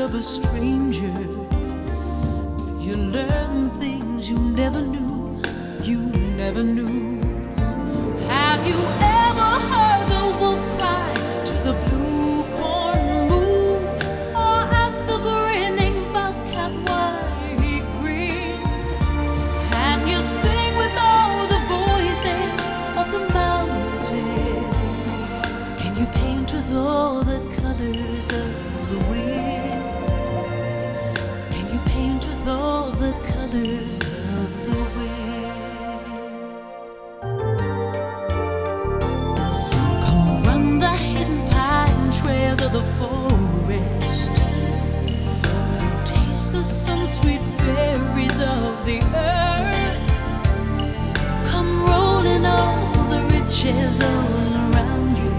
of a stranger, you learn things you never knew, you never knew. Have you ever heard the wolf cry to the blue corn moon? Or ask the grinning bobcat why he grinned? Can you sing with all the voices of the mountain? Can you paint with all the colors of the wind? All the colors of the wind? Come run the hidden pine trails of the forest. Come taste the of the earth. Come rolling all the riches all around you.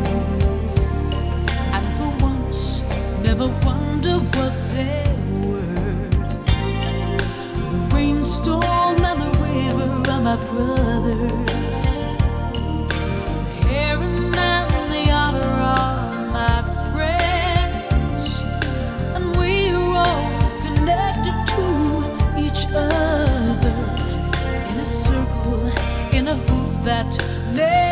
And for once, never wonder what they're worth. The rainstorm and the river are my brothers. Heron and the otter are my friends, and we're all connected to each other in a circle, in a hoop that never